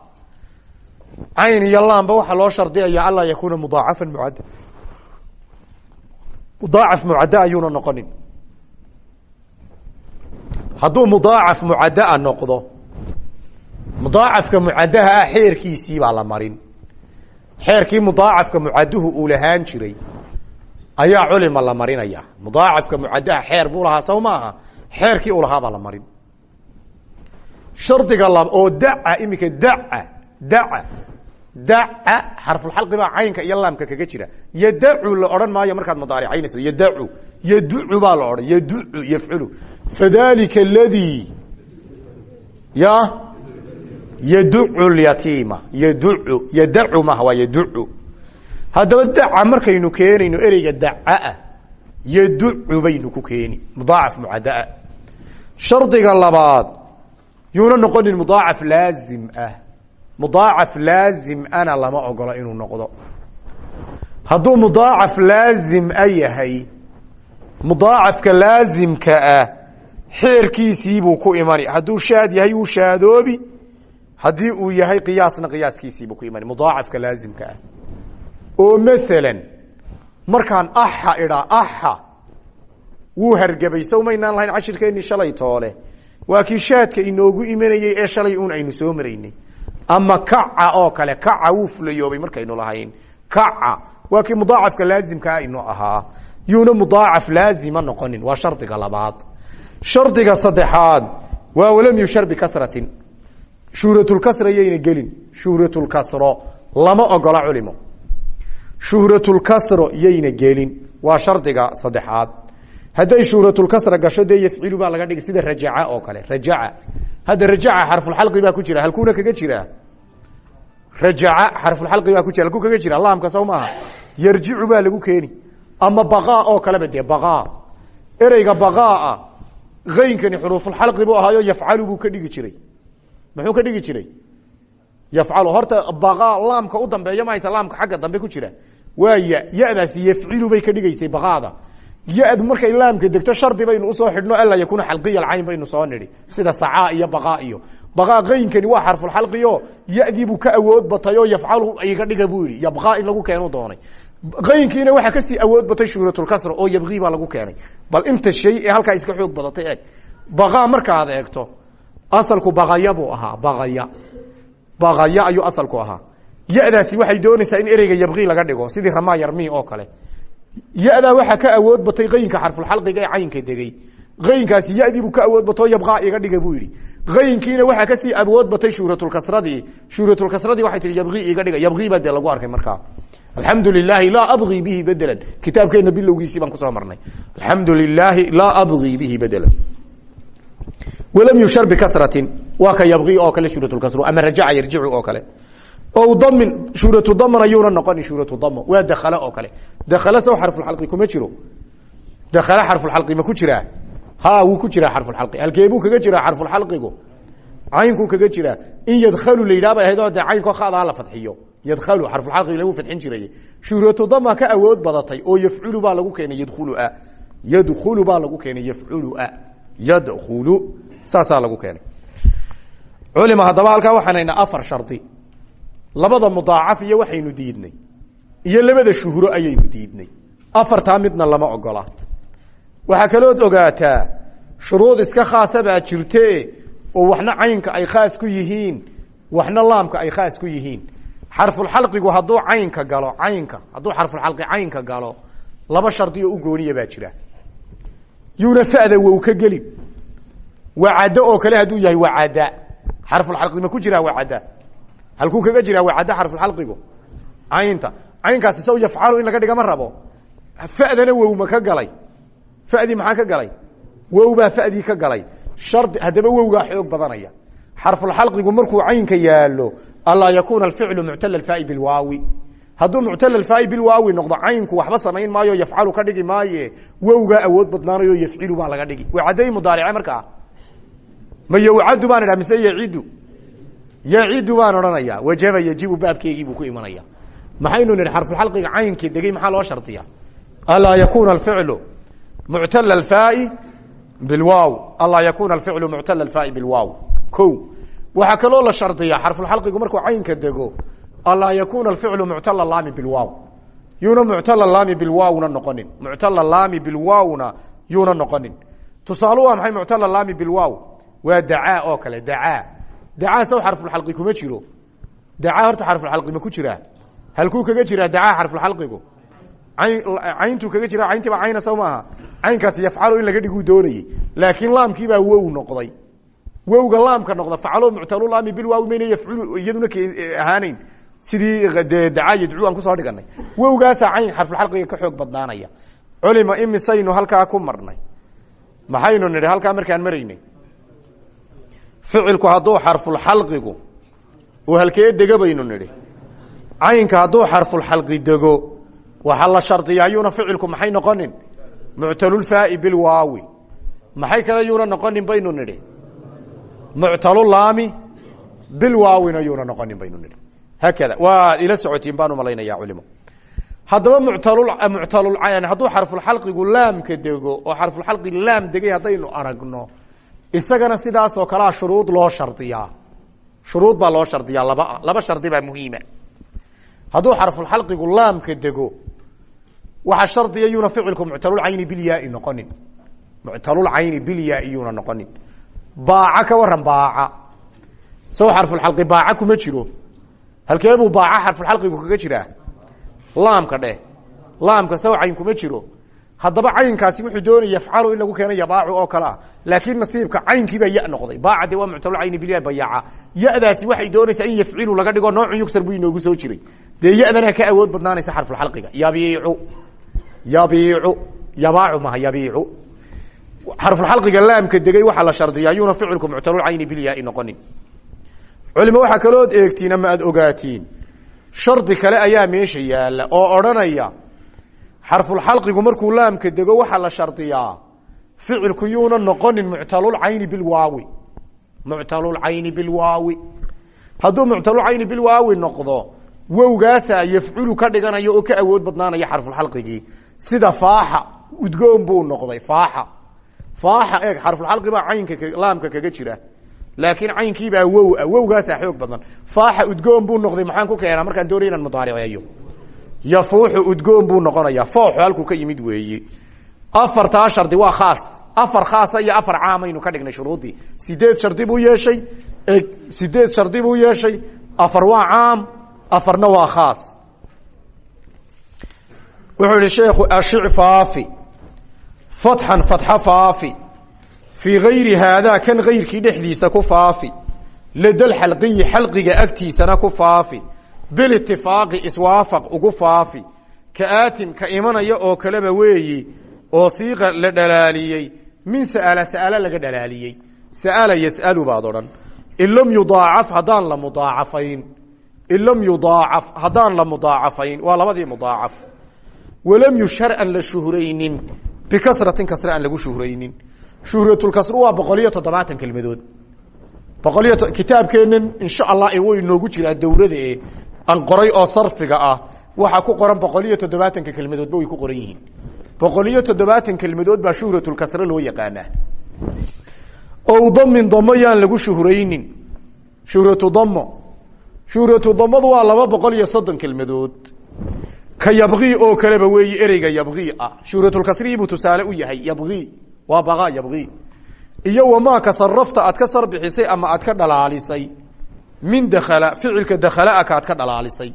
cayn iyo laamba waxaa loo shardiyaya anlaa yakuuna mudaacafan mucadda mudaacaf mucadde ayuuna noqonin hadduu mudaacaf mucaddaa noqdo mudaacafka mucaddaha ah xeerkiisii baa la marin xeerkii mudaacafka mucadduhu uu lahaan jiray ayaa culima la marinaya mudaacafka mucaddaha xeer buu lahaa saw maaha xeerkii uu lahaa baa la marin shardiga lab oo daca iminka daca daca xarfulxalqi baa caynka iyo laamka kaga jira. Yadacu la odhan maayo markaad mudaaricaynayso. Yadacu yaducu baa la odhan. Yaducu yafculu fadalika aladii ya? Yaducu lyatiima yaducu yadacu maha waa yaducu haddaba daca markaynu keenayno ereyga dacaa yaducu baynu ku keeni. Mudaacaf mucaddaa shardiga labaad yuuna noqonin mudaacaf laazim ah mudaacaf laazim ana lama ogolo inuu noqdo. Hadduu mudaacaf laazim a yahay mudaacafka laazimka ah xeerkiisiibuu ku imani. Hadduu shaad yahay wuu shaadoobi. Haddii uu yahay qiyaasna qiyaaskiisiibuu ku imani mudaacafka laazimka ah. Oo maalan markaan axa idhaa axa wuu hargebay sow maynaan lahayn cashirkeennii shalay toole. Waa kii shaadka inoogu imanayey ee shalay uun aynu soo maraynay ama kaca oo kale kaca wuu fulayoobay markaynu lahayn. Kaca waa kii mudaacafka laazimkaa inu ahaa. Yuuna mudaacaf laazima noqonin waa shardiga labaad. Shardiga saddexaad waa walam yushar bikasratin shuhratulkasra yayna gelin. Shuhratulkasro lama ogola culimo. Shuhratulkasro yayna gelin waa shardiga saddexaad. Hadday shuhratulkasra gasho dee baa laga dhigay sida rajaca oo kale. Rajaca hadda rajaca xarfulxalqi baa ku jira halkuuna kaga jira. Rajaca xarfulxalqi baa ku jira halkuu kaga jira laamka saw maaha. Yarjicu lagu keeni. Ama baqaa oo kaleba dee baqaa ereyga baqaaa aynkani xuruufulxalqi buu ahaayo yafcalu buu ka dhigi jiray. Muxuu ka dhigi jiray? Yafcalu. Horta baqaa laamka u dambeeya mahaysa laamka xagga dambe ku jira. Waa ya yafcilu bay ka dhigaysay baqaada ya-du markay degto shardi baynu u soo xidhno anlaa yakuuna xalqiya alcayn baynu soo nidhi sida sacaa iyo baqaa iyo baqaa qaynkani waa xarfulxalqiyo yadiibuu ka awood batay oo yafcalu iga dhiga buu yabqaa in lagu keenu doonay qaynkiina waxaa ka sii awood batay shuhratulkasra oo yabqii baa lagu keenay bal inta shay ee iska xoog badatay eeg baqaa markaad eegto asalku baqaya buu baqaya baqaya ayuu asalku ahaa yadaasi waxay doonaysaa in ereyga yabqii laga dhigo sidii ramaa yarmi oo kale yadaa waxaa ka awood batay qaynka xarfulxalqiga ee caynka degey qaynkaasi yadiibuu ka awood batoo yabqaa iga dhiga buu yidhi. Qaynkiina waxaa ka sii awood batay shuhratulkasradii shuhratulkasradii waxay tihi yabqii iga dhiga yabqii baa dee lagu arkay markaa. Alxamdu lilaahi laa abgii bihi bedelan kitaabkeena bilowgiisii baan ku soo marnay. Alxamdu lilaahi laa bihi bedelan walam yushar bikasratin waa ka yabqii oo kale shuhratulkasru ama rajaca yarjicu oo kale o damin shuhratu daman ayuuna noqoni shuhratu damo waa dakale oo kale dakale sow xarfulxalqi kuma jiro dakale xarfulxalqi ma ku jiraa ha wuu ku jiraa xarfulxalqi halkeebuu kaga jiraa xarfulxalqigu caynkuu kaga jiraa in yadkhalu la yidhah bay ahayd oo dee caynkoo khaadaa la fadxiyo yadkhalu xarfulxalqi lagu fadxin jiray shuhratu dama ka awood badatay oo yafculu baa lagu keenay yadkhulua yadkhulu baa lagu keenay yafculua yadkhulu saasaa lagu keenay culima haddaba halkaa waxaan haynaa afar shardi labada mudaacaf iyo waxaynu diidnay iyo labada shuhro ayaynu diidnay. Afartaa midna lama ogola. Waxaa kalood ogaataa shuruud iska khaasa baa jirte oo waxna caynka ay khaas ku yihiin waxna laamka ay khaas ku yihiin. Xarfulxalqigu hadduu caynka galo caynka hadduu xarfulxalqi caynka galo laba shardi oo gooniya baa jira. Yuuna fada wow ka gelin. Wacaddo oo kale hadduu yahay wacada xarfulxalqi ma ku jiraa wacada halkuu kaga jiraa wacadda xarfulxalqigu caynta. Caynkaasi saw yafcalu in laga dhiga ma rabo. Fadana wow ma ka galay. Fadii maxaa ka galay? Wow baa fadii ka galay. Shardi haddaba wowgaa xoog badanaya. Xarfulxalqigu markuu caynka yaalo anlaa yakuuna alficlu muctala faai bilwaawi. Hadduu muctala faai bilwaawi noqdo caynku waxba samayn maayo yafcalu ka dhigi maaye wowgaa awood badnaanayo yafcilu baa laga dhigi. Waa cadday mudaarice markaa? Ma yowcadu baan idhaha mise yacidu yacidu baan odhanaya wajaba yajibu baabkeygii buu ku imanaya maxaynu nihi xarfulxalqiga caynka degey maxaa loo shardiya anlaa yakuuna alficlu muctala faai bilwaaw. Anlaa yakuuna alficlu muctala faai bilwaaw. Ko waxaa kaloo la shardiyaa xarfulxalqigu markuu caynka dego anlaa yakuuna alficlu muctala laami bilwaaw. Yuuna muctala laami bilwaawna noqonin. Muctala laami bilwaawna yuuna noqonin. Tusaale waa maxay muctala laami bilwaaw? Waa dacaa oo kale dacaa dacaa saw xarfulxalqi kuma jiro. Dacaa horta xarfulxalqi ma ku jiraa halkuu kaga jiraa dacaa xarfulxalqigu cayntuu kaga jira cayntiiba cayna saw maaha. Caynkaas yafcalu in laga dhiguu doonayey. Laakiin laamkiibaa wow noqday. Wowga laamka noqda facalo muctalulaami bilwaawi mayna yafculu iyaduna ahaanayn sidii de dacaa yadcuu aan ku soo dhiganay. Wowgaasaa cayn xarfulxalqiga ka xoog badnaanaya. Culima imisaynu halkaa ku marnay. Maxaynu nidhi halkaa markaan maraynay ficilku hadduu xarfulxalqigu uu halkee dega baynu nidhi. Caynka hadduu xarfulxalqi dego waxaa la shardiyaa yuuna ficilku maxay noqonin? Muctalulfaai bilwaawi maxay kale yuuna noqonin baynu nidhi? Muctalulaami bilwaawina yuuna noqonin baynu nidhi. Haakada waa ila socotiin baan u malaynaya culimo haddaba muctalul hadduu xarfulxalqigu laamka dego oo xarfulxalqi laam degay haddaynu aragno isagana sidaasoo kalea shuruud loo shardiyaa. Shuruud baa loo shardiyaa laba laba shardi baa muhiima hadduu xarfulxalqigu laamka dego waxaa shardiya yuuna ficilku muctalulcayni bilyaai noqonin. Muctalulcayni bilyaai yuuna noqonin. Baaca ka waran baaca. Saw xarfulxalqi baaca kuma jiro. Halkeebuu baaca xarfulxalqigu kaga jiraa? Laamka dheh. Laamka cayn kuma jiro haddaba caynkaasi wuxuu doonaya yafcalu in lagu keena yabaacu oo kale ah. Laakiin nasiibka caynkiibaa ya noqday. Baaca waa muctalulcayni bilya bayaca yadaasi waxay doonaysaa in yafcilu laga dhigo noocun yugsar buu inoogu soo jiray. Dee ka awood badnaanaysa xarfulxalqiga yabiicu. Yabiicu. Yabaacu maha yabiicu. Xarfulxalqiga laamka degay waxaa la shardiyaa. Yuuna ficilku muctalulcayni bilyaai noqonin. Culimo waxaa kalood eegtiin ama ogaatiin. Shardi kale ayaa meesha yaalla oo odhanaya xarfulxalqigu markuu laamka dego waxaa la shardiyaa ficilku yuuna noqonin muctalulcayni bilwaawi muctalulcayni bilwaawi hadduu muctalulcayni bilwaawi noqdo wowgaasaa yafculu ka dhiganayo oo ka awood badnaanaya xarfulxalqigii sida faaxa udgoon buu noqday faaxa. Faaxa eeg xarfulxalqi baa caynka laamka kaga jira. Laakiin caynkiibaa wow wowgaasaa xoog badan. Faaxa udgoon buu noqday maxaan ku keenaa? Markaan doonay inaan yafuuxu udgoon buu noqonayaa. Fooxu halkuu ka yimid weeye afartaa shardi waa khaas. Afar khaasa iyo afar caamaynu ka dhignay shuruuddii sideed shardi buu yeeshay. Sideed shardi buu yeeshay. Afar waa caam afarna waa khaas. Wuxuu yihi sheekhu ashic faafi. Fatxan fatxa faafi. Fii gayri haadaa kan gayrkii dhexdiisa ku faafi. Ladal xalqiyi xalqiga agtiisana ku faafi bilitifaaqi iswaafaq ugu faafi. Ka aatin ka imanaya oo kaleba weeyi oo siiqa la dhalaaliyey. Min sa'ala sa'ala laga dhalaaliyey. Sa'ala yas'alu baad odhan. In lam yudaacaf haddaan la mudaacafayn. In lam yudaacaf haddaan la mudaacafayn. Waa labadii mudaacaf. Walam yushhar aan la shuhraynin. Bikasratin kasre aan lagu shuhraynin. Shuhratulkasru waa boqol iyo toddobaatan kelmadood. Boqol iyo aan qoray oo sarfiga ah waxaa ku qoran boqol iyo toddobaatanka kelmadoodba way ku qoran yihiin. Boqol iyo toddobaatan kelmadood baa shuhratulkasre loo yaqaanaa. Ow damin damo lagu shuhraynin. Shuhratu damo shuhratu damadu waa laba boqol iyo soddon kelmadood. Ka yabqii oo kaleba weeyi ereyga yabqii ah. Shuhratulkasrii buu tusaale u yahay yabqii waa baqa yabqii iyo wamaa ka sarafta aad ka sarbixisay ama aad ka dhalaalisay min dakala ficilka dakhalaa ka ad ka dhalaalisay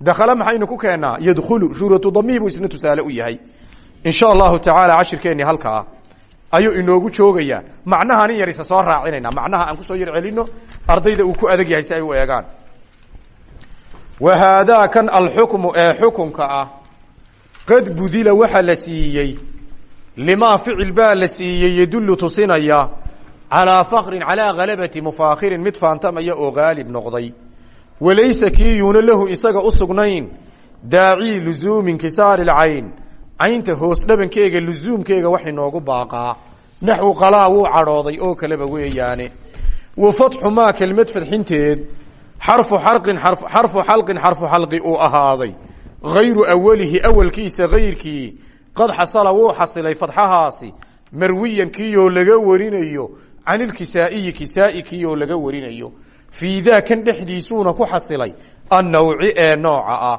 dakhala maxaynu ku keenaa yadkhulu shuhratu damii buu isna tusaale u yahay. In allahu tacaala cashirkeenii halkaa ayuu inoogu joogayaa. Macnahan in yar isa soo raacinayna macnaha aan ku soo yar celino ardayda uu ku adag yahay si ay u eegaan. Wa haadaa kan alxukmu ee xukunka ah qad budila waxa la siiyey. Limaa ficil baa la siiyey yadullu tusinaya calaa fakrin calaa halabati mufaakhirin mid faantamaya oo haalib noqday walaysa kii yuuna lahu isaga u sugnayn daacii luzuumi kisaari lcayn caynta hoos dhabankeega luzuumkeega wax inoogu baaqaa naxwu qalaa wuu cadhooday oo kaleba weeyaane wa fatxu maa kelmad fadxinteed xarfu xarin xarfu xalqin xarfu xalqi uu ahaaday hayru awalihi awalkiisa hayrkii qad xasala wuu xasilay fadxahaasi marwiyan kiioo laga warinayo can ilkisaa'iyi kisaa'i kiioo laga warinayo fii daa kan dhexdiisuuna ku xasilay annawci ee nooca ah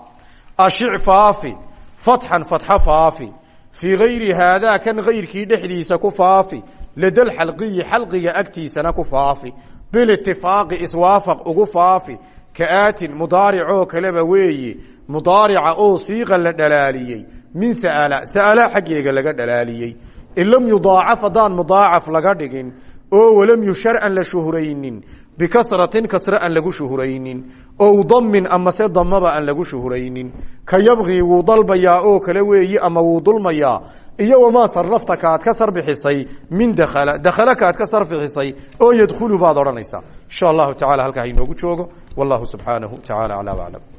ashic faafi fatxan fatxo faafi fii gayri haadaa kan gayrkii dhexdiisa ku faafi ladal xalqiyi xalqiga agtiisana ku faafi bilitifaaqi iswaafaq ugu faafi kaaatin mudaaricoo kaleba weeye mudaarica oo siiqa la dhalaaliyey min sa'ala sa'ala xaggeega laga dhalaaliyey in lam yudaacaf haddaan mudaacaf laga dhigin oo walam yushar an la shuhraynin bikasratin kasre aan lagu shuhraynin ow damin amase damaba aan lagu shuhraynin ka yabqii wuu dalbayaa oo kale weeyi ama wuu dulmayaa iyo wamaa sarrafta kaad ka sarbixisay min dakhala dakhala kaad ka sarbixisay oo yadkhulu baad odhanaysaa. Insha allahu tacala halkaa hainoogu joogo wallahu subxaanahu tacaala aclaa aclam